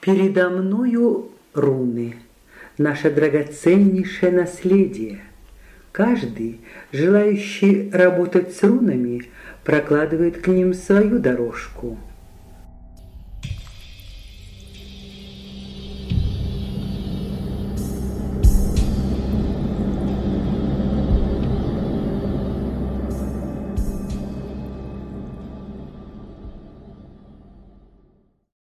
Передо мною руны, наше драгоценнейшее наследие. Каждый, желающий работать с рунами, прокладывает к ним свою дорожку –